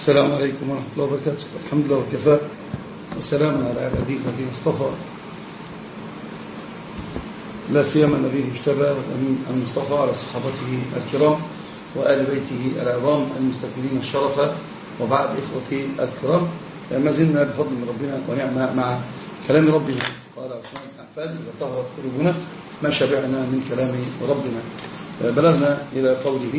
السلام عليكم ورحمة الله وبركاته. الحمد لله وكفى. وسلام على عباده الذين اصطفى لا سيما النبي المجتبى والأمين المصطفى على صحابته الكرام وآل بيته العظام المستكبرين الشرف. وبعد إخوتي الكرام ما زلنا بفضل من ربنا ونعمة مع كلام ربنا. قال عثمان أحفاد إذا طهرت قلوبنا ما شبعنا من كلام ربنا. بلغنا إلى قوله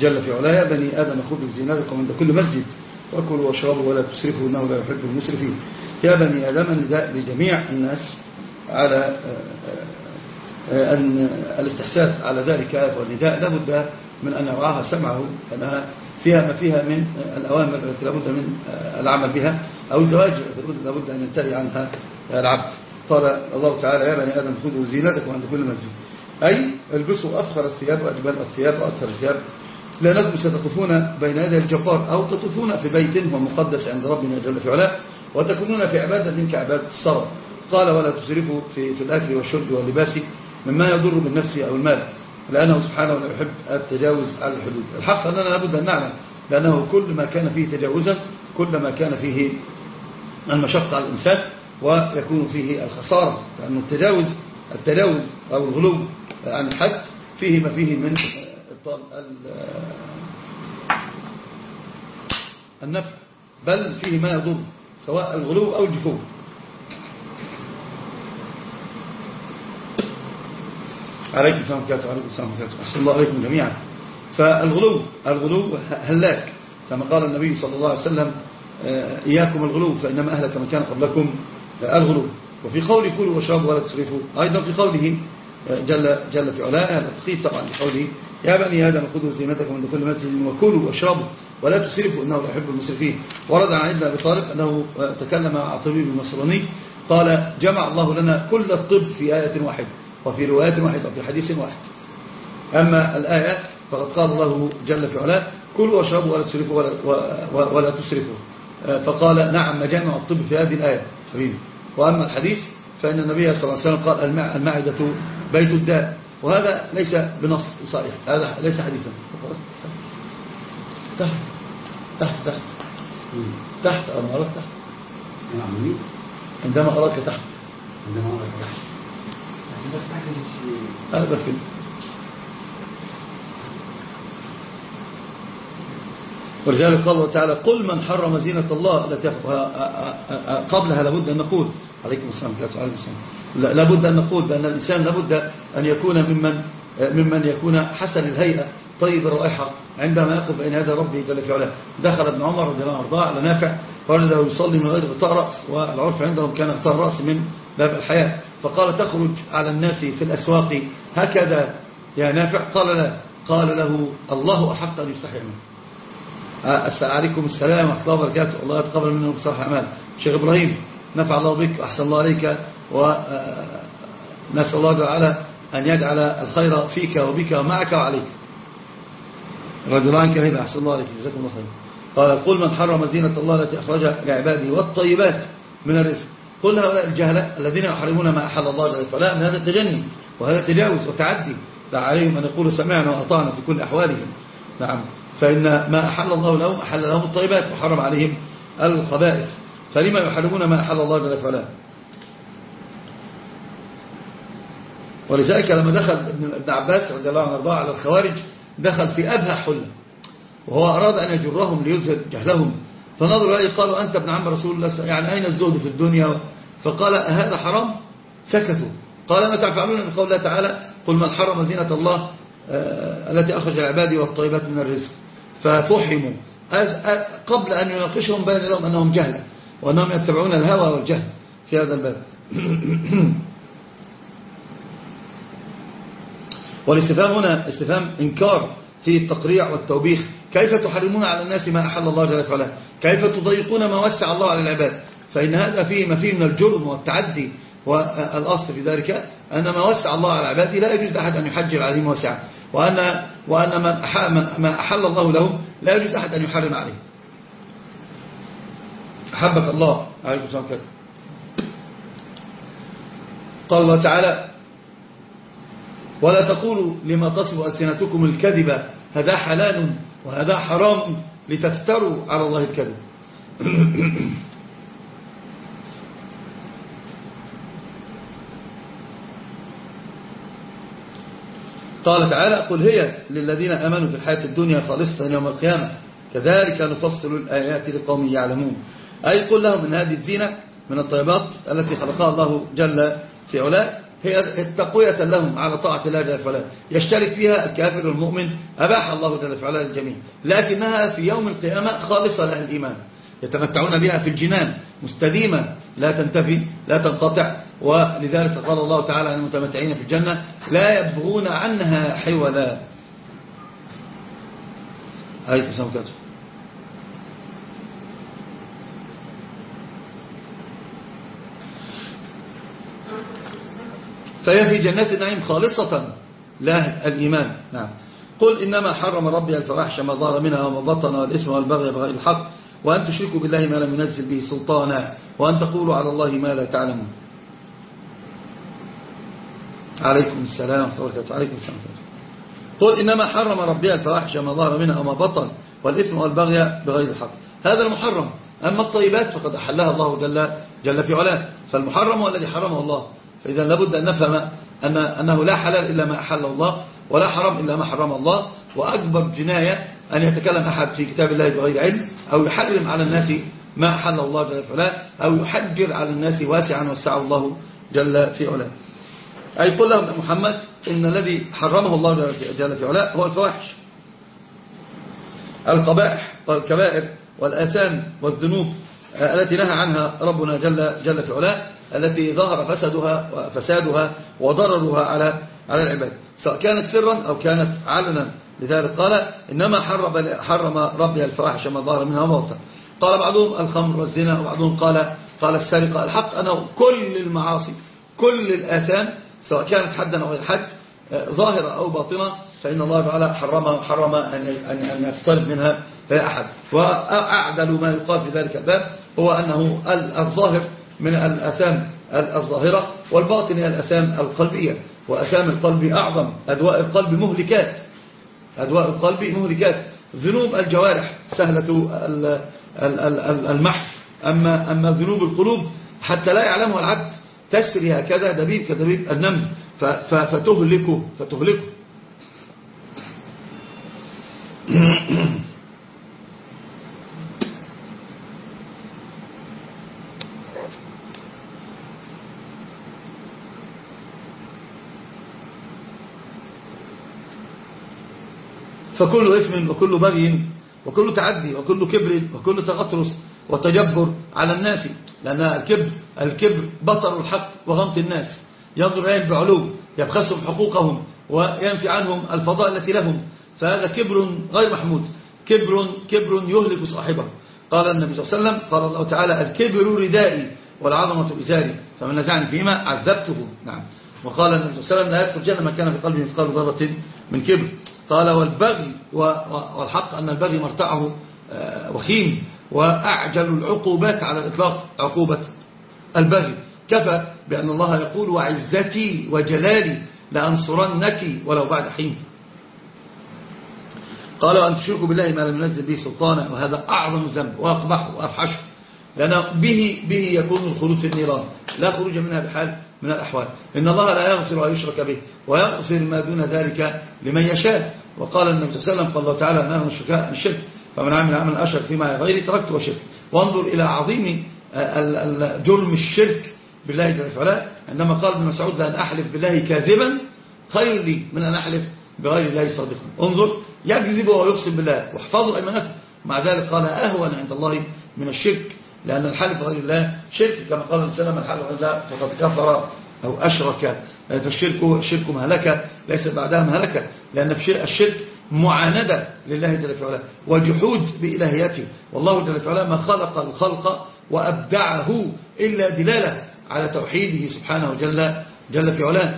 جل في علايا بني آدم خذوا زينتكم عند كل مسجد وكلوا واشربوا ولا تسرفوا إنه لا يحب المسرفين. يا بني آدم النداء لجميع الناس على أن الاستحساس على ذلك والنداء. لابد من أن يرعاها سمعه أنها فيها ما فيها من الأوامر التي لابد من العمل بها أو الزواج لابد أن ينتهي عنها العبد. قال الله تعالى يا بني آدم خذوا زينتكم عند كل مسجد. أي البسوا أفخر الثياب وأجمل الثياب وأطهر الثياب. لأنكم ستطوفون بين يدي الجبار أو تطوفون في بيت هو مقدس عند ربنا جل في وتكونون في عبادة كعبادة الصلاة قال ولا تسرفوا في, في الأكل والشرب واللباس مما يضر بالنفس أو المال لأنه سبحانه لا يحب التجاوز على الحدود. الحق أننا لابد أن نعلم لأنه كل ما كان فيه تجاوزا كل ما كان فيه المشقة على الإنسان ويكون فيه الخسارة لأن التجاوز التجاوز أو الغلو عن الحد فيه ما فيه من النفع. بل فيه ما يضر سواء الغلو أو الجفو. عليكم السلام عليكم وعليكم السلام عليكم أحسن الله عليكم جميعا. فالغلو الغلو هلاك. كما قال النبي صلى الله عليه وسلم إياكم الغلو فإنما أهلك من كان قبلكم الغلو. وفي قول كلوا واشربوا ولا تسرفوا. أيضا في قوله جل, جل في علاه هذا تقييد طبعا لقوله يا بني آدم خذوا زينتكم عند كل مسجد وكلوا واشربوا ولا تسرفوا إنه لا يحب المسرفين. ورد عن ابن أبي طالب أنه تكلم مع طبيب النصراني قال جمع الله لنا كل الطب في آية واحدة وفي رواية واحدة وفي حديث واحد. أما الآية فقد قال الله جل في علاه كلوا واشربوا ولا تسرفوا ولا, ولا تسرفوا. فقال نعم مجامع الطب في هذه الآية حبيبي. وأما الحديث فإن النبي صلى الله عليه وسلم قال المعدة بيت الداء وهذا ليس بنص صحيح. هذا ليس حديثا. تحت. تحت. تحت. تحت. أنا أراك تحت. عندما أراك تحت. عندما أراك تحت. بس تحت هذا كده ولذلك قال الله تعالى قل من حرم زينة الله التي قبلها لابد أن نقول. عليكم السلام. عليكم السلام لابد أن نقول بأن الإنسان لابد أن يكون ممن ممن يكون حسن الهيئة طيب الرائحة. عندما يقف بين يدي ربه جل في علاه. دخل ابن عمر رضي الله عنه على نافع قال له يصلي من غير غطاء رأس والعرف عندهم كان غطاء الرأس من باب الحياة. فقال تخرج على الناس في الأسواق هكذا يا نافع؟ قال لا. قال له الله أحق أن يستحي منه. عليكم السلام ورحمة الله وبركاته. الله يتقبل منه بصالح أعمال. شيخ إبراهيم نفع الله بك وأحسن الله عليك. ونسأل الله تعالى أن يجعل الخير فيك وبك ومعك وعليك. رجلان كريم أحسن الله عليك. جزاكم الله خير قال قل من حرم زينة الله التي أخرجها لعباده والطيبات من الرزق. قل هؤلاء الجهلة الذين يحرمون ما أحل الله جل وعلا من هذا التجني وهذا تجاوز وتعدي. عليهم أن يقولوا سمعنا وأطعنا في كل أحوالهم. نعم. فإن ما أحل الله لهم أحل لهم الطيبات وحرم عليهم الخبائث. فلما يحرمون ما أحل الله جل وعلا ولذلك لما دخل ابن عباس رضي الله عنه على الخوارج دخل في أبهى حلة وهو أراد أن يجرهم ليظهر جهلهم. فنظروا إليه قالوا أنت ابن عم رسول الله يعني أين الزهد في الدنيا؟ فقال هذا حرام؟ سكتوا. قال ما تفعلون من قول الله تعالى قل من حرم زينة الله التي أخرج العباد والطيبات من الرزق. ففحموا. قبل أن يناقشهم بين لهم أنهم جهلة وأنهم يتبعون الهوى والجهل في هذا الباب. والاستفهام هنا استفهام إنكار في التقريع والتوبيخ. كيف تحرمون على الناس ما أحل الله جل وعلا؟ كيف تضيقون ما وسع الله على العباد؟ فإن هذا فيه ما فيه من الجرم والتعدي والأصل في ذلك أن ما وسع الله على العباد لا يجوز لأحد أن يحجر عليهم وسعا وأن, وأن ما أحل الله لهم لا يجوز أحد أن يحرم عليه. أحبك الله. عليكم السلام قال الله تعالى ولا تقولوا لما تصف ألسنتكم الكذب هذا حلال وهذا حرام لتفتروا على الله الكذب. قال تعالى قل هي للذين أمنوا في الحياة الدنيا خالصة يوم القيامة. كذلك نفصل الآيات لقوم يعلمون. أي قل لهم من هذه الزينة من الطيبات التي خلقها الله جل في علاه. هي تقوية لهم على طاعة الله جل في علاه يشترك فيها الكافر والمؤمن أباح الله جل في علاه للجميع. لكنها في يوم القيامة خالصة لأهل الإيمان. يتمتعون بها في الجنان. مستديمة. لا تنتفي. لا تنقطع. ولذلك قال الله تعالى عن المتمتعين في الجنة. لا يبغون عنها حولا. عليكم السلام عليكم فهي في جنات النعيم خالصة لا الإيمان. نعم. قل إنما حرم ربي الفواحش ما ظهر منها وما بطن والإثم والبغي بغير الحق وأن تشركوا بالله ما لم ينزل به سلطانا وأن تقولوا على الله ما لا تعلمون. عليكم السلام وبركاته. عليكم السلام قل إنما حرم ربي الفواحش ما ظهر منها وما بطن والإثم والبغي بغير الحق. هذا المحرم. أما الطيبات فقد أحلها الله جل, جل في علاه. فالمحرم هو الذي حرمه الله. فإذا لابد أن نفهم أن أنه لا حلال إلا ما أحله الله ولا حرام إلا ما حرم الله وأكبر جناية أن يتكلم أحد في كتاب الله بغير علم أو يحرم على الناس ما أحل الله جل في علاه أو يحجر على الناس واسعا وسع الله جل في علاه. أي قل لهم محمد إن الذي حرمه الله جل في علاه هو الفواحش. القبائح والكبائر والآثام والذنوب التي نهى عنها ربنا جل, جل في علاه التي ظهر فسادها وفسادها وضررها على على العباد سواء كانت سرا أو كانت علنا. لذلك قال إنما حرم, حرم ربي الفواحش ما ظهر منها موتا قال بعضهم الخمر والزنا. وبعضهم قال قال السرقة. الحق أنه كل المعاصي كل الآثام سواء كانت حدا أو غير حد ظاهرة أو باطنة فإن الله تعالى حرم حرم أن يقترب منها أحد. وأعدل ما يقال في ذلك الباب هو أنه الظاهر من الأثام الظاهرة والباطن هي الأثام القلبية. وأثام القلب أعظم أدواء القلب مهلكات. أدواء القلب مهلكات. ذنوب الجوارح سهلة المحو أما, أما ذنوب القلوب حتى لا يعلمها العبد تسري هكذا دبيب كدبيب النمل. فتهلكه فتهلكه. فكل إثم وكل بغي وكل تعدي وكل كبر وكل تغطرس وتجبر على الناس لأن الكبر, الكبر بطر الحق وغمط الناس. ينظر إليهم بعلو يبخسهم حقوقهم وينفي عنهم الفضاء التي لهم. فهذا كبر غير محمود. كبر كبر يهلك صاحبه. قال النبي صلى الله عليه وسلم قال الله تعالى الكبر ردائي والعظمة إزاري فمن نزعني فيما عذبته. نعم. وقال النبي صلى الله عليه وسلم لا يدخل الجنة من كان في قلبه مثقال ذرة من كبر. قال والبغي والحق أن البغي مرتعه آه، وخيم وأعجل العقوبات على الإطلاق عقوبة البغي. كفى بأن الله يقول وعزتي وجلالي لأنصرنك ولو بعد حين. قال وأن تشركوا بالله ما لم ينزل به سلطانا وهذا أعظم ذنب وأقبحه وأفحشه. لأن به, به يكون الخلود في النيران. لا خروج منها بحال من الأحوال. إن الله لا يغفر أن يشرك به ويغفر ما دون ذلك لمن يشاء. وقال النبي صلى الله عليه وسلم قال الله تعالى أنه الشركاء الشرك فمن عمل عمل أشرك فيما غيره تركته وشرك. وانظر إلى عظيم جرم الشرك بالله جل وعلا. عندما قال ابن مسعود لأن أحلف بالله كاذبا خير لي من أن أحلف بغير الله صادقا. انظر يكذب ويقسم بالله. واحفظوا أيمانكم. مع ذلك قال أهون عند الله من الشرك. لأن الحلف غير الله شرك كما قال السلام الحلف غير الله فقد كفر أو أشرك. فالشرك الشرك مهلكة ليس بعدها مهلكة لأن الشرك معاندة لله جل في علاه وجحود بإلهيته والله جل في علاه ما خلق الخلق وأبدعه إلا دلالة على توحيده سبحانه جل, جل في علاه.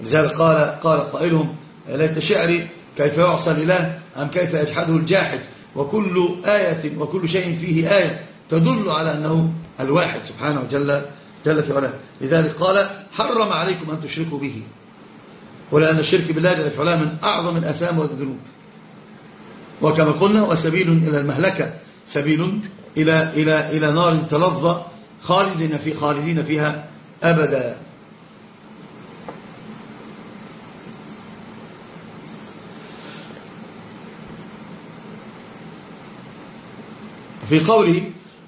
لذلك قال, قال قائلهم ليت شعري كيف يعصى الإله أم كيف يجحده الجاحد؟ وكل آية وكل شيء فيه آية. تدل على أنه الواحد سبحانه جل, جل في علاه. لذلك قال حرم عليكم أن تشركوا به. ولأن الشرك بالله جل في علاه من أعظم الأسام والذنوب. وكما قلنا وسبيل إلى المهلكة سبيل إلى, إلى, إلى نار تلظى خالدين, في خالدين فيها أبدا. في قوله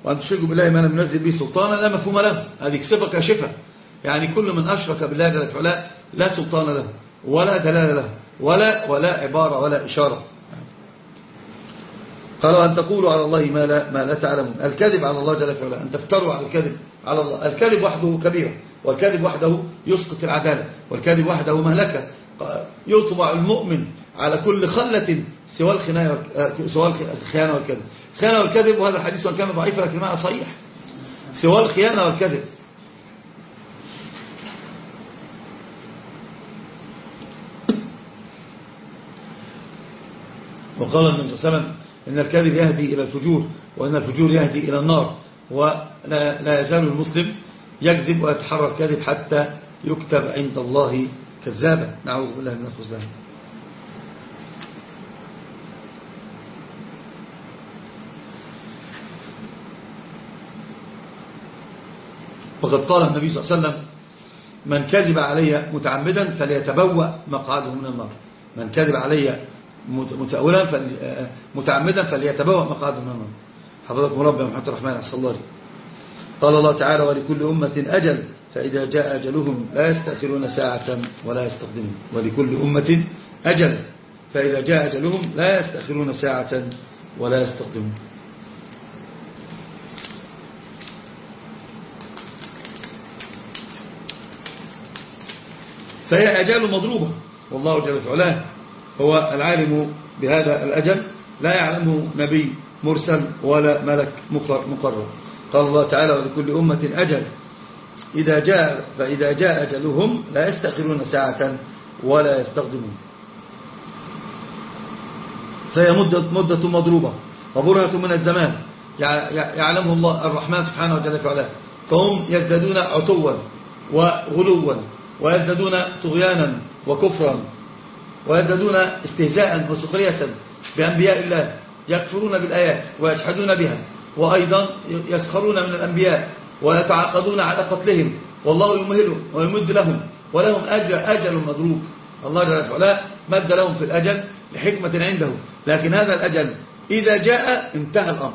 وأن تشركوا بالله ما لم ينزل به سلطانا لا مفهوم له. هذه صفة كاشفة يعني كل من أشرك بالله جل وعلا لا سلطان له ولا دلالة له ولا ولا عبارة ولا إشارة. قالوا أن تقولوا على الله ما لا, ما لا تعلمون. الكذب على الله جل وعلا. أن تفتروا على الكذب على الله. الكذب وحده كبيرة والكذب وحده يسقط العدالة والكذب وحده مهلكة. يطبع المؤمن على كل خلة سوى الخيانة والكذب. الخيانة والكذب وهذا الحديث وان كان ضعيف لكن معنى صحيح. سوى الخيانة والكذب وقال النبي صلى الله عليه وسلم إن الكذب يهدي إلى الفجور وإن الفجور يهدي إلى النار ولا لا يزال المسلم يكذب ويتحرى الكذب حتى يكتب عند الله كذابا. نعوذ بالله من الخزلان وقد قال النبي صلى الله عليه وسلم من كذب علي متعمدا فليتبوأ مقعده من النار. من كذب علي متأولا متعمدا فليتبوأ مقعده من النار. حفظكم ربي محمد الرحمن أحسن الله قال الله تعالى ولكل أمة أجل فإذا جاء أجلهم لا يستأخرون ساعة ولا يستقدمون. ولكل أمة أجل فإذا جاء أجلهم لا يستأخرون ساعة ولا يستقدمون. فهي أجال مضروبة. والله جل وعلا هو العالم بهذا الأجل لا يعلمه نبي مرسل ولا ملك مقرر قال الله تعالى ولكل أمة أجل. إذا جاء فإذا جاء أجلهم لا يستأخرون ساعة ولا يستخدمون فهي مدة, مدة مضروبة. وبرهة من الزمان. يعلمه الله الرحمن سبحانه وتعالى. فهم يزدادون عتوا وغلوا. ويزدادون طغيانا وكفرا ويزدادون استهزاء وسخرية بأنبياء الله يكفرون بالآيات ويجحدون بها وأيضا يسخرون من الأنبياء ويتعاقدون على قتلهم والله يمهلهم ويمد لهم ولهم أجل, أجل مضروب. الله جل وعلا مد لهم في الأجل لحكمة عنده لكن هذا الأجل إذا جاء انتهى الأمر.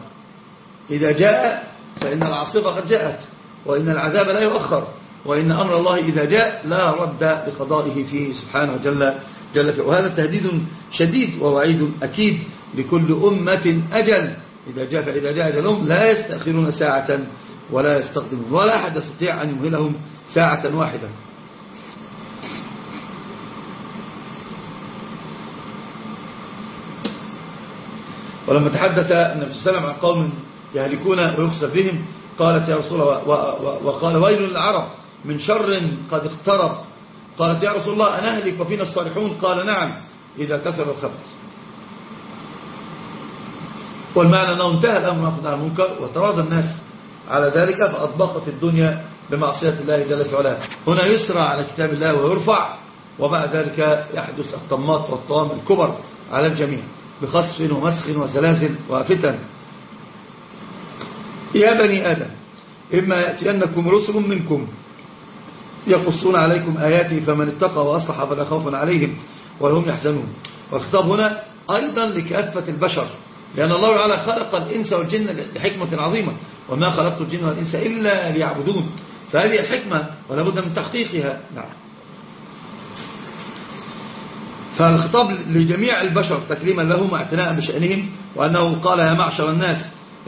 إذا جاء فإن العاصفة قد جاءت وإن العذاب لا يؤخر. وإن أمر الله إذا جاء لا رد لقضائه فيه سبحانه جل, جل فيه وهذا تهديد شديد ووعيد أكيد لكل أمة أجل. إذا جاء فإذا جاء أجلهم لا يستأخرون ساعة ولا يستقدمون ولا أحد يستطيع أن يمهلهم ساعة واحدة. ولما تحدث النبي صلى الله عليه وسلم عن قوم يهلكون ويكسب بهم قالت يا رسول الله وقال ويل للعرب من شر قد اقترب. قالت يا رسول الله أنهلك وفينا الصالحون. قال نعم إذا كثر الخبث. والمعنى أنه انتهى الأمر على المنكر وتراضى الناس على ذلك فأطبقت الدنيا بمعصية الله جل وعلا هنا يسرى على كتاب الله ويرفع وبعد ذلك يحدث الطمات والطوام الكبر على الجميع بخصف ومسخ وزلازل وفتن. يا بني آدم إما يأتينكم رسل منكم يقصون عليكم آياتي فمن اتقى وأصلح فلا خوف عليهم وهم يحزنون. والخطاب هنا أيضا لكأفة البشر لأن الله تعالى خلق الإنس والجن لحكمة عظيمة وما خلقت الجن والإنس إلا ليعبدون. فهذه الحكمة ولا بد من تحقيقها. نعم. فالخطاب لجميع البشر تكريما لهم واعتناء بشأنهم وأنه قال يا معشر الناس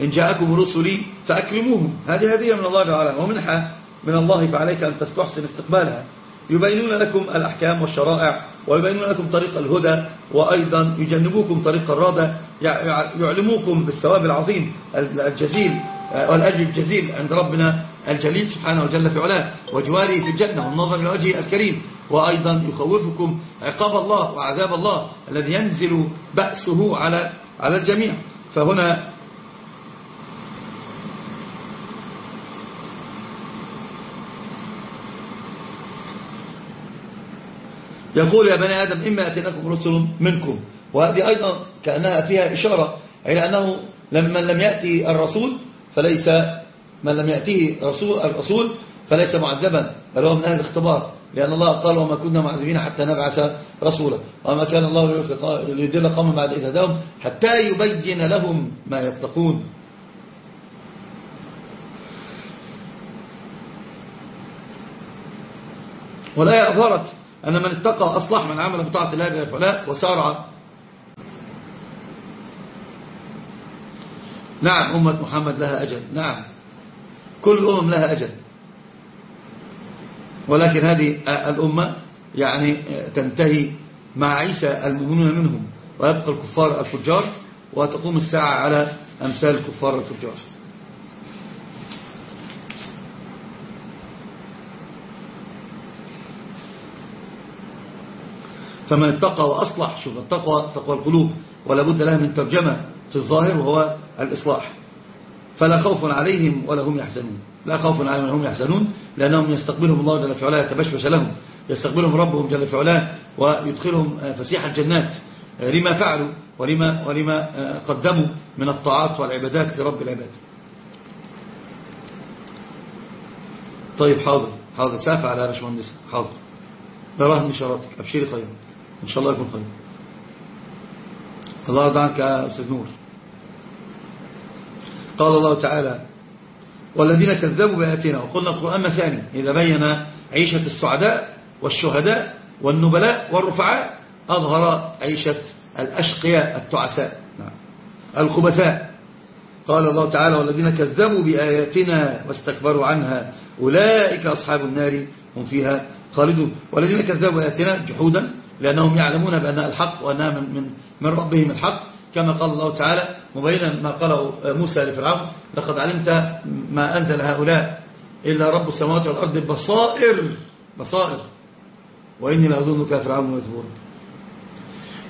إن جاءكم رسلي فأكرموهم. هذه هدية من الله تعالى ومنحة من الله فعليك أن تستحسن استقبالها. يبينون لكم الأحكام والشرائع ويبينون لكم طريق الهدى وأيضا يجنبوكم طريق الرادة يعلموكم بالثواب العظيم الجزيل والأجر الجزيل عند ربنا الجليل سبحانه وجل في علاه وجواره في الجنة والنظر إلى وجهه الكريم. وأيضا يخوفكم عقاب الله وعذاب الله الذي ينزل بأسه على على الجميع. فهنا يقول يا بني آدم إما أتناكم رسل منكم. وهذه أيضا كأنها فيها إشارة إلى أنه لما لم يأتي الرسول فليس من لم يأتيه رسول الرسول فليس معذبا بل هو من أهل الاختبار لأن الله قال وما كنا معذبين حتى نبعث رسولا وما كان الله ليدل قوم بعد إذ هداهم حتى يبين لهم ما يتقون. والآية أظهرت أن من اتقى أصلح من عمل بطاعة الله جل وعلا وسارع نعم أمة محمد لها أجل. نعم. كل الأمم لها أجل. ولكن هذه الأمة يعني تنتهي مع عيسى المؤمنون منهم ويبقى الكفار الفجار وتقوم الساعة على أمثال الكفار الفجار. فمن اتقى وأصلح شوف التقوى تقوى القلوب ولا بد لها من ترجمة في الظاهر وهو الإصلاح. فلا خوف عليهم ولا هم يحزنون. لا خوف عليهم ولا هم يحزنون لأنهم يستقبلهم الله جل في علاه يتبشبش لهم. يستقبلهم ربهم جل في علاه ويدخلهم فسيح الجنات. لما فعلوا ولما, ولما قدموا من الطاعات والعبادات لرب العباد. طيب حاضر. حاضر. سافع على باشمهندس. حاضر. نراه من شراتك أبشري خير إن شاء الله يكون خير. الله يرضى يا أستاذ نور. قال الله تعالى والذين كذبوا بآياتنا وقلنا القرآن مثاني إذا بين عيشة السعداء والشهداء والنبلاء والرفعاء أظهر عيشة الأشقياء التعساء. نعم. الخبثاء. قال الله تعالى والذين كذبوا بآياتنا واستكبروا عنها أولئك أصحاب النار هم فيها خالدون. والذين كذبوا بآياتنا جحودا لأنهم يعلمون بأنها الحق وأنها من, من, من ربهم الحق. كما قال الله تعالى مبينا ما قاله موسى لفرعون لقد علمت ما أنزل هؤلاء إلا رب السماوات والأرض بصائر بصائر. وإني لأظنك فرعون مذبورا.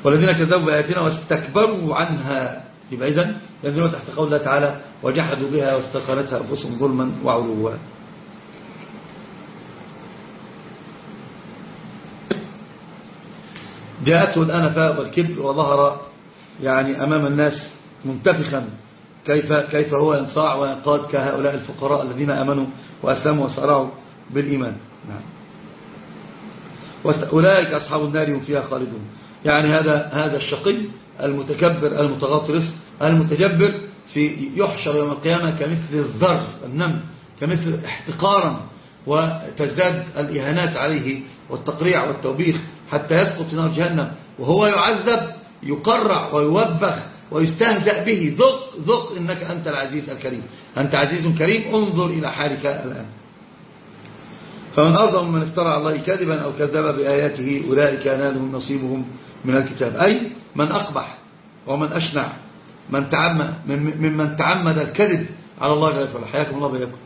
والذين كذبوا بآياتنا واستكبروا عنها. يبقى إذن ينزلون تحت قول الله تعالى وجحدوا بها واستقالتها أنفسهم ظلما وعلوا. جاءته الآن فاء والكبر وظهر يعني أمام الناس منتفخا. كيف, كيف هو ينصاع وينقاد كهؤلاء الفقراء الذين أمنوا وأسلموا وسارعوا بالإيمان؟ نعم. أولئك أصحاب النار هم فيها خالدون. يعني هذا هذا الشقي المتكبر المتغطرس المتجبر في يحشر يوم القيامة كمثل الذر النمل كمثل احتقارا وتزداد الإهانات عليه والتقريع والتوبيخ حتى يسقط في نار جهنم. وهو يعذب يقرع ويوبخ ويستهزأ به. ذق ذق إنك أنت العزيز الكريم. أنت عزيز كريم انظر إلى حالك الآن. فمن أظلم من افترى الله كذبا أو كذب بآياته أولئك ينالهم نصيبهم من الكتاب. أي من أقبح ومن أشنع من تعمد ممن تعمد الكذب على الله جل وعلا. حياكم الله بيكم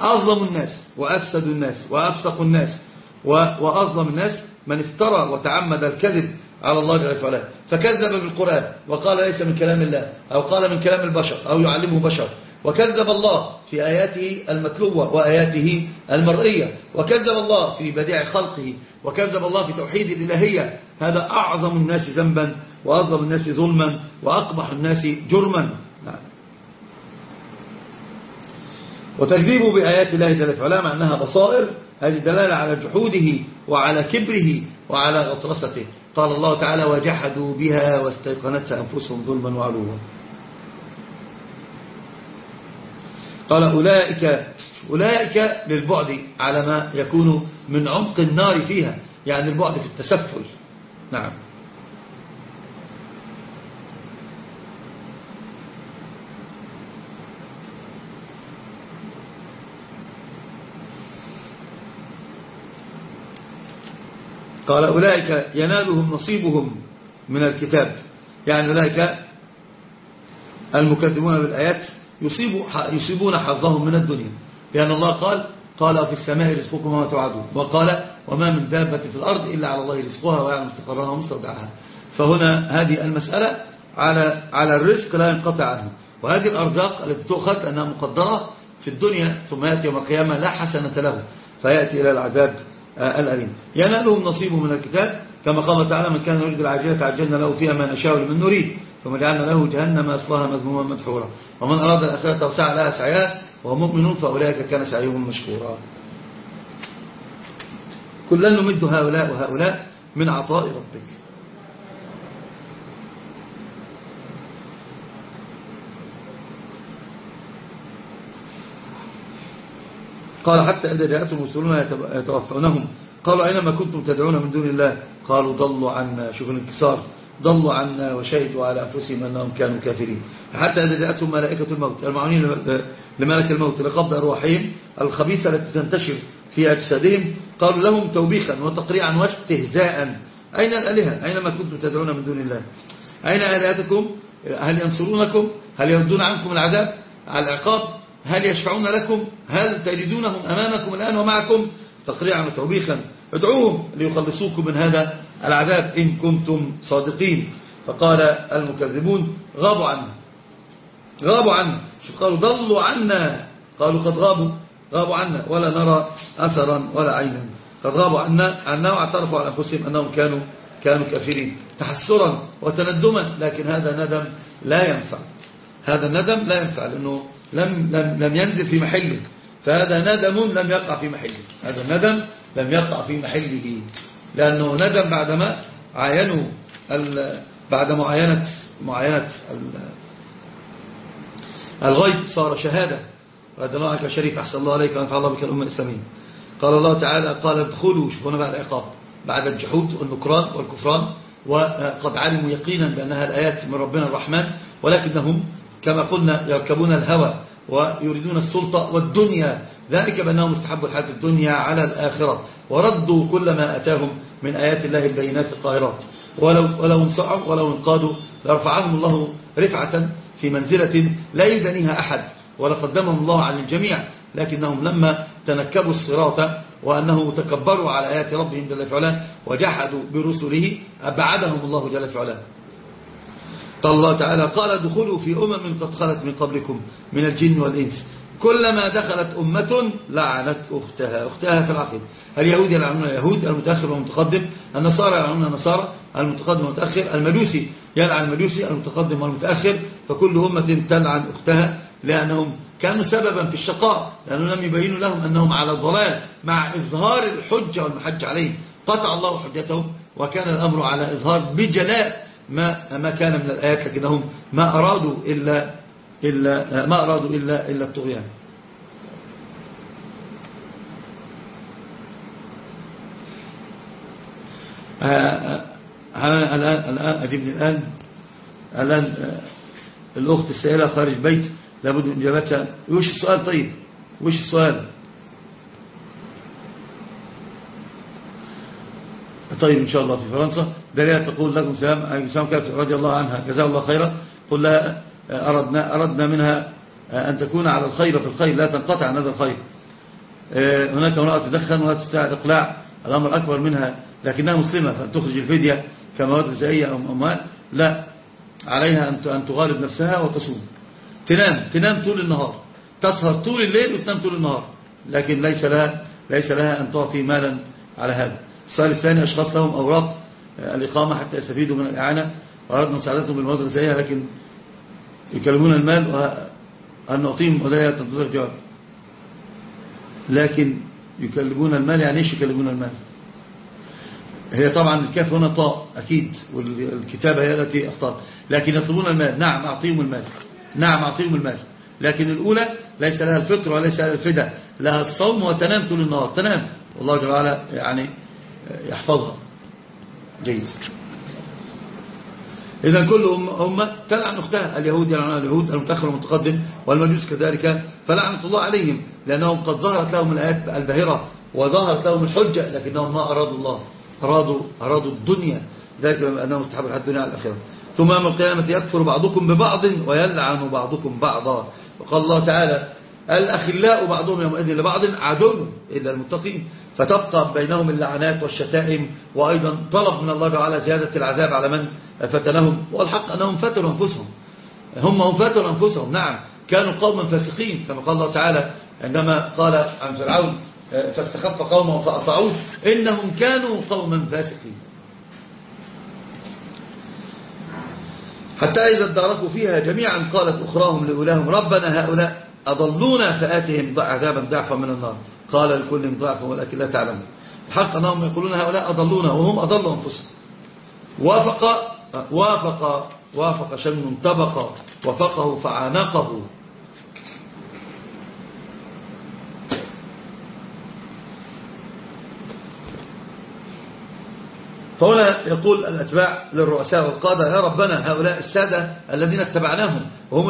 أظلم الناس وأفسد الناس وأفسق الناس وأظلم الناس من افترى وتعمد الكذب على الله جل وعلا. فكذب بالقرآن وقال ليس من كلام الله أو قال من كلام البشر أو يعلمه بشر. وكذب الله في آياته المتلوة وآياته المرئية. وكذب الله في بديع خلقه. وكذب الله في توحيد الإلهية. هذا أعظم الناس ذنبا وأظلم الناس ظلما وأقبح الناس جرما نعم. وتكذيبه بآيات الله جل وعلا مع أنها بصائر هذه دلالة على جحوده وعلى كبره وعلى غطرسته. قال الله تعالى وجحدوا بها واستيقنتها أنفسهم ظلما وعلوا. قال أولئك أولئك للبعد على ما يكون من عمق النار فيها. يعني البعد في التسفل. نعم. قال أولئك ينالهم نصيبهم من الكتاب. يعني أولئك المكذبون بالآيات يصيب يصيبون حظهم من الدنيا. لأن الله قال قال في السماء رزقكم وما توعدون. وقال وما من دابة في الأرض إلا على الله رزقها ويعلم مستقرها ومستودعها. فهنا هذه المسألة على على الرزق لا ينقطع عنه. وهذه الأرزاق التي تؤخذ أنها مقدرة في الدنيا ثم يأتي يوم القيامة لا حسنة له فيأتي إلى العذاب الأليم. ينالهم نصيبه من الكتاب. كما قال تعالى من كان يريد العاجلة عجلنا له فيها ما نشاء لمن نريد ثم جعلنا له جهنم يصلاها مذموما مدحورا. ومن أراد الآخرة وسعى لها سعيها وهو مؤمن فأولئك كان سعيهم مشكورا. كلا نمد هؤلاء وهؤلاء من عطاء ربك. قال حتى إذا جاءتهم رسلنا يتوفونهم. قالوا أينما كنتم تدعون من دون الله؟ قالوا ضلوا عنا شوفوا الانكسار. ضلوا عنا وشهدوا على أنفسهم أنهم كانوا كافرين. حتى إذا جاءتهم ملائكة الموت المعونين لملك الموت لقبض أرواحهم الخبيثة التي تنتشر في أجسادهم قالوا لهم توبيخا وتقريعا واستهزاء أين الألهة؟ أينما كنتم تدعون من دون الله؟ أين آلهتكم؟ هل ينصرونكم؟ هل يردون عنكم العذاب؟ على العقاب؟ هل يشفعون لكم؟ هل تجدونهم أمامكم الآن ومعكم؟ تقريعا وتوبيخا. ادعوهم ليخلصوكم من هذا العذاب إن كنتم صادقين. فقال المكذبون غابوا عنا غابوا عنا شو قالوا؟ ضلوا عنا. قالوا قد غابوا. غابوا عنا. ولا نرى أثرا ولا عينا. قد غابوا عنا. عنا واعترفوا على أنفسهم أنهم كانوا كانوا كافرين. تحسرا وتندما. لكن هذا ندم لا ينفع. هذا الندم لا ينفع لأنه لم, لم, لم ينزل في محله. فهذا ندم لم يقع في محله. هذا الندم لم يقع في محله. لأنه ندم بعدما عاينوا بعد معاينة معاينة الغيب صار شهادة. رضي الله عنك شريف أحسن الله عليك ونفع الله بك الأمة الإسلامية. قال الله تعالى قال ادخلوا شوفونا بقى العقاب بعد الجحود والنكران والكفران وقد علموا يقينا بأنها الآيات من ربنا الرحمن ولكنهم كما قلنا يركبون الهوى ويريدون السلطة والدنيا. ذلك بأنهم استحبوا الحياة الدنيا على الآخرة وردوا كل ما أتاهم من آيات الله البينات القاهرات. ولو, ولو انصعوا ولو انقادوا لرفعهم الله رفعة في منزلة لا يدنيها أحد ولقدمهم الله عن الجميع لكنهم لما تنكبوا الصراط وأنه تكبروا على آيات ربهم جل فعلا وجحدوا برسله أبعدهم الله جل فعلا قال الله تعالى قال دخلوا في أمم قد خلت من قبلكم من الجن والإنس. كلما دخلت أمة لعنت أختها. أختها في العقيدة اليهود يلعنون اليهود؟ المتأخر والمتقدم. النصارى يلعنون النصارى. المتقدم والمتأخر. المجوسي يلعن المجوسي المتقدم والمتأخر. فكل أمة تلعن أختها لأنهم كانوا سببا في الشقاء. لأنهم لم يبينوا لهم أنهم على الضلال مع إظهار الحجة والمحج عليهم. قطع الله حجتهم وكان الأمر على إظهار بجلاء. ما ما كان من الآيات لكنهم ما أرادوا إلا إلا ما أرادوا إلا إلا الطغيان. آه، آه، آه، الآن الآن أجبني الآن. الآن الأخت السائلة خارج بيت لابد من إجابتها. وش السؤال طيب؟ وش السؤال؟ طيب إن شاء الله في فرنسا. دليل تقول لكم سلام سلام رضي الله عنها. جزاه الله خيرا. قل لها أردنا, أردنا منها أن تكون على الخير في الخير لا تنقطع عن هذا الخير. هناك امرأة تدخن ولا تستطيع إقلاع الأمر أكبر منها لكنها مسلمة فأن تخرج الفدية كمواد غذائية أو أموال لا. عليها أن تغالب نفسها وتصوم. تنام تنام طول النهار. تسهر طول الليل وتنام طول النهار. لكن ليس لها ليس لها أن تعطي مالا على هذا. السؤال الثاني أشخاص لهم أوراق الإقامة حتى يستفيدوا من الإعانة. وأردنا مساعدتهم بالمواد الغذائية لكن يكلمون المال وأن نعطيهم ولا تنتظر جواب لكن يكلمون المال يعني إيش يكلمون المال؟ هي طبعا الكاف هنا طاء أكيد والكتابة هي التي أخطأت. لكن يطلبون المال. نعم أعطيهم المال. نعم أعطيهم المال. لكن الأولى ليس لها الفطر وليس لها الفدى لها الصوم وتنام طول النهار. تنام. والله جل وعلا يعني يحفظها. جيد. إذا كل أمة, تلعن أختها اليهود يلعن اليهود المتأخر والمتقدم والمجوس كذلك فلعنة الله عليهم لأنهم قد ظهرت لهم الآيات الباهرة وظهرت لهم الحجة لكنهم ما أرادوا الله. أرادوا, أرادوا الدنيا. ذلك بأنهم استحبوا الدنيا على الآخرة. ثم يوم القيامة يكفر بعضكم ببعض ويلعن بعضكم بعضا. وقال الله تعالى الأخلاء بعضهم يومئذ لبعض عدو إلا المتقين. فتبقى بينهم اللعنات والشتائم وأيضا طلب من الله تعالى زيادة العذاب على من فتنهم والحق أنهم فتنوا أنفسهم. هم هم فتنوا أنفسهم نعم. كانوا قوما فاسقين كما قال الله تعالى عندما قال عن فرعون فاستخف قومه فأطعوه إنهم كانوا قوما فاسقين. حتى إذا اداركوا فيها جميعا قالت أخراهم لأولاهم ربنا هؤلاء أضلونا فآتهم عذابا ضعفا من النار. قال لكل ضعف ولكن لا تعلمون. الحق أنهم يقولون هؤلاء أضلونا وهم أضلوا أنفسهم. وافق وافق وافق شن طبق وفقه فعانقه. فهنا يقول الأتباع للرؤساء والقادة يا ربنا هؤلاء السادة الذين اتبعناهم وهم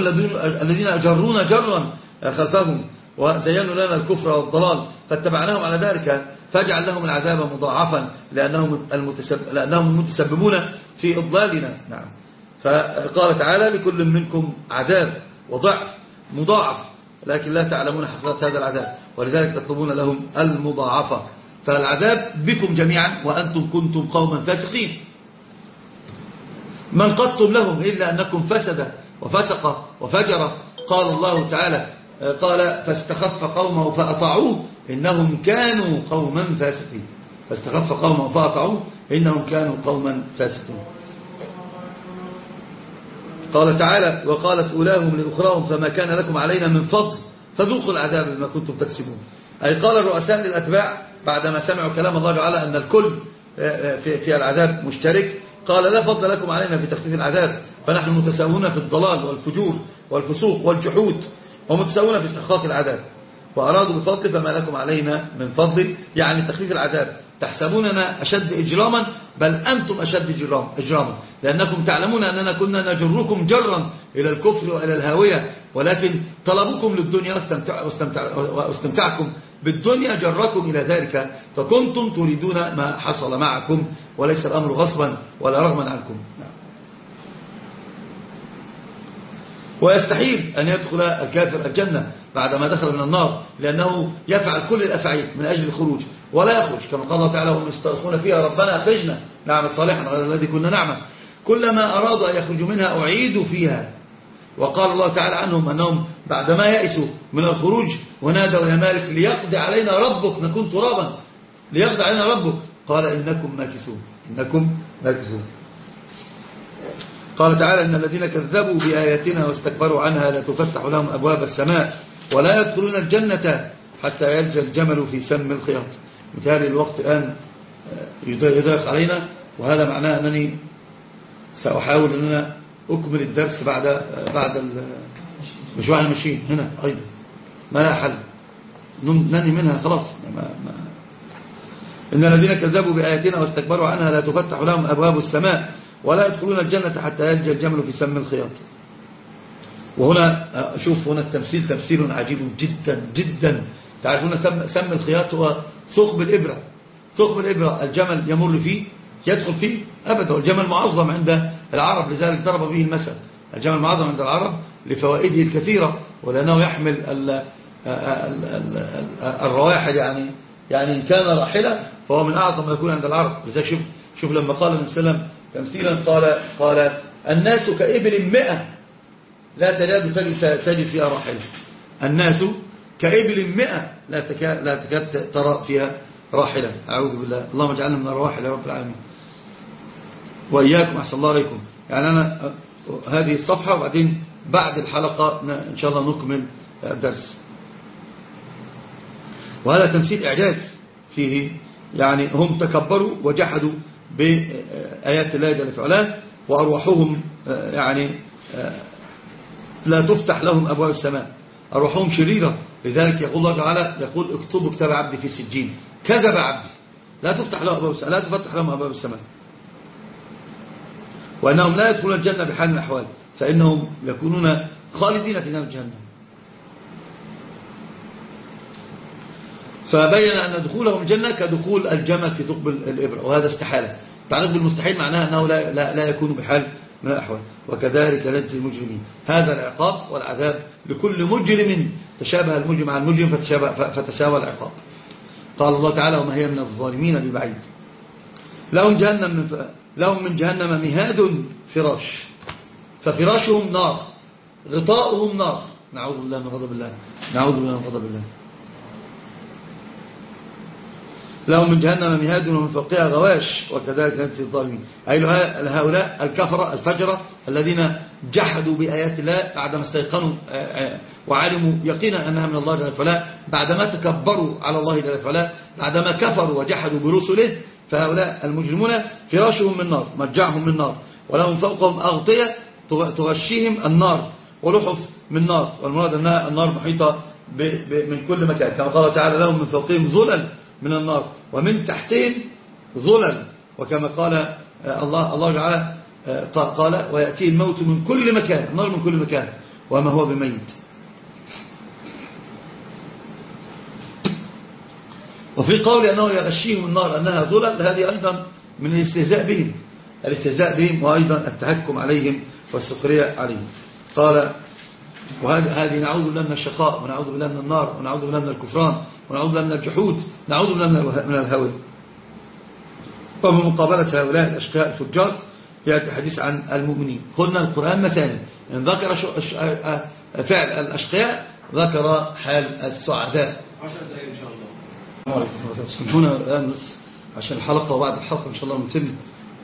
الذين أجرونا جرا خلفهم وزينوا لنا الكفر والضلال فاتبعناهم على ذلك فاجعل لهم العذاب مضاعفا لأنهم, المتسبب لأنهم المتسببون في إضلالنا. نعم. فقال تعالى لكل منكم عذاب وضعف مضاعف لكن لا تعلمون حقيقة هذا العذاب ولذلك تطلبون لهم المضاعفة. فالعذاب بكم جميعا وأنتم كنتم قوما فاسقين. من قدتم لهم إلا أنكم فسد وفسق وفجر قال الله تعالى قال فاستخف قومه فأطعوه إنهم كانوا قوما فاسقين. فاستخف قومه فأطعوه إنهم كانوا قوما فاسقين. قال تعالى وقالت أولاهم لأخراهم فما كان لكم علينا من فضل فذوقوا العذاب بما كنتم تكسبون. أي قال الرؤساء للأتباع بعدما سمعوا كلام الله تعالى أن الكل في العذاب مشترك قال لا فضل لكم علينا في تخفيف العذاب فنحن متساوون في الضلال والفجور والفسوق والجحود. ومتساوون في استخفاف العذاب. وأرادوا بفضل فما لكم علينا من فضل يعني تخفيف العذاب. تحسبوننا أشد إجراما؟ بل أنتم أشد إجراما. لأنكم تعلمون أننا كنا نجركم جرا إلى الكفر وإلى الهاوية ولكن طلبكم للدنيا واستمتعكم بالدنيا جركم إلى ذلك فكنتم تريدون ما حصل معكم وليس الأمر غصبا ولا رغما عنكم. ويستحيل أن يدخل الكافر الجنة بعدما دخل من النار لأنه يفعل كل الأفعال من أجل الخروج ولا يخرج. كما قال الله تعالى وهم يسترخون فيها ربنا أخرجنا نعمل صالحا غير الذي كنا نعمل. كلما أرادوا أن يخرجوا منها أعيدوا فيها. وقال الله تعالى عنهم أنهم بعدما يأسوا من الخروج ونادوا يا مالك ليقضي علينا ربك نكون ترابا. ليقضي علينا ربك. قال إنكم ماكسون إنكم ماكسون قال تعالى إن الذين كذبوا بآياتنا واستكبروا عنها لا تفتح لهم أبواب السماء ولا يدخلون الجنة حتى يلجى الجمل في سم الخياط. مثال الوقت الآن يضيق علينا وهذا معناه أنني سأحاول أن أنا أكمل الدرس بعد بعد مش واحد ماشيين هنا أيضا. ما لا حل. ننهي منها خلاص. ما ما إن الذين كذبوا بآياتنا واستكبروا عنها لا تفتح لهم أبواب السماء ولا يدخلون الجنة حتى يلجى الجمل في سم الخياط. وهنا شوف هنا التمثيل تمثيل عجيب جدا جدا. تعرفون سم, سم الخياط هو ثقب الإبرة. ثقب الإبرة الجمل يمر فيه يدخل فيه أبدا. والجمل معظم عند العرب لذلك ضرب به المثل. الجمل معظم عند العرب لفوائده الكثيرة ولأنه يحمل ال الروائح يعني يعني إن كان راحلة فهو من أعظم ما يكون عند العرب. لذلك شوف شوف لما قال النبي صلى الله عليه وسلم تمثيلا قال قال الناس كإبل مئة لا تكاد تجد فيها راحلة الناس كإبل مئة لا تكاد, لا تكاد ترى فيها راحلة. أعوذ بالله. اللهم اجعلنا من الرواحل يا رب العالمين. وإياكم أحسن الله عليكم. يعني أنا هذه الصفحة وبعدين بعد الحلقة إن شاء الله نكمل الدرس. وهذا تمثيل إعجاز فيه. يعني هم تكبروا وجحدوا بآيات الله جل في علاه وأرواحهم يعني لا تفتح لهم أبواب السماء. أرواحهم شريرة. لذلك يقول الله تعالى يقول اكتبوا كتاب عبدي في سجين. كذب عبدي. لا تفتح لهم أبواب السماء. لا تفتح لهم أبواب السماء. وأنهم لا يدخلون الجنة بحال من الأحوال فإنهم يكونون خالدين في نار جهنم. فبين أن دخولهم الجنة كدخول الجمل في ثقب الإبرة وهذا استحالة. تعرف بالمستحيل معناها أنه لا, لا, لا يكون بحال من الأحوال وكذلك نجزي المجرمين. هذا العقاب والعذاب لكل مجرم تشابه المجرم مع المجرم فتساوى العقاب. قال الله تعالى وما هي من الظالمين ببعيد. لهم جهنم من لهم من جهنم مهاد فراش. ففراشهم نار غطاؤهم نار. نعوذ بالله من غضب الله. نعوذ بالله من غضب الله. لهم من جهنم مهاد ومن فوقها غواش وكذلك نجزي الظالمين. أي هؤلاء الكفرة الفجرة الذين جحدوا بآيات الله بعدما استيقنوا آه، آه، وعلموا يقينا أنها من الله جل فلا بعدما تكبروا على الله جل فلا بعدما كفروا وجحدوا برسله فهؤلاء المجرمون فراشهم من نار مجعهم من نار ولهم فوقهم أغطية تغشيهم النار ولحف من نار والمراد أنها النار محيطة من كل مكان. كما قال تعالى لهم من فوقهم ظلل من النار. ومن تحتهم ظلل. وكما قال آه، الله الله تعالى آه، قال ويأتي الموت من كل مكان النار من كل مكان. وما هو بميت. وفي قول أنه يغشيهم النار أنها ظلل هذه أيضا من الاستهزاء بهم. الاستهزاء بهم وأيضا التهكم عليهم والسخرية عليهم. قال وهذه نعوذ بالله من الشقاء ونعوذ بالله من النار ونعوذ بالله من الكفران ونعوذ بالله من الجحود نعوذ بالله من الهوى. فبمقابلة هؤلاء الأشقاء الفجار يأتي الحديث عن المؤمنين. قلنا القرآن مثلا إن ذكر فعل الأشقياء ذكر حال السعداء. عشر دقائق إن شاء الله. سمحونا الآن عشان الحلقة وبعد الحلقة إن شاء الله نتم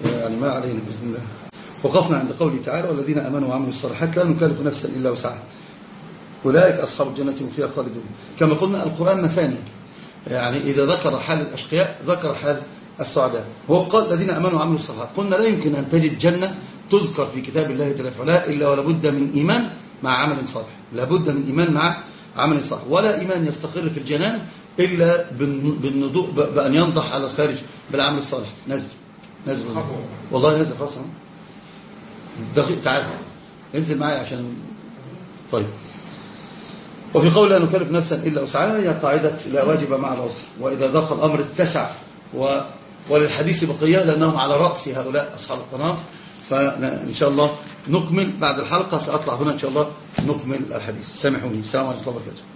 يعني ما علينا بإذن الله. وقفنا عند قوله تعالى والذين أمنوا وعملوا الصالحات لا نكلف نفسا إلا وسعها. أولئك أصحاب الجنة وفيها خالدون. كما قلنا القرآن مثاني. يعني إذا ذكر حال الأشقياء ذكر حال السعداء هو قال الذين أمنوا وعملوا الصالحات. قلنا لا يمكن أن تجد جنة تذكر في كتاب الله جل وعلا إلا ولابد من إيمان مع عمل صالح. لابد من إيمان مع عمل صالح. ولا إيمان يستقر في الجنان إلا بالنضوء بأن ينضح على الخارج بالعمل الصالح. نزل. نزل. والله نزل. خلاص. دقيق تعال. انزل معي عشان طيب. وفي قول لا نكلف نفسا إلا وسعها هي قاعدة لا واجب مع العسر. وإذا ضاق الأمر اتسع و وللحديث بقية لأنهم على رأس هؤلاء أصحاب القناة فإن شاء الله نكمل بعد الحلقة سأطلع هنا إن شاء الله نكمل الحديث. سامحوني. السلام عليكم ورحمة الله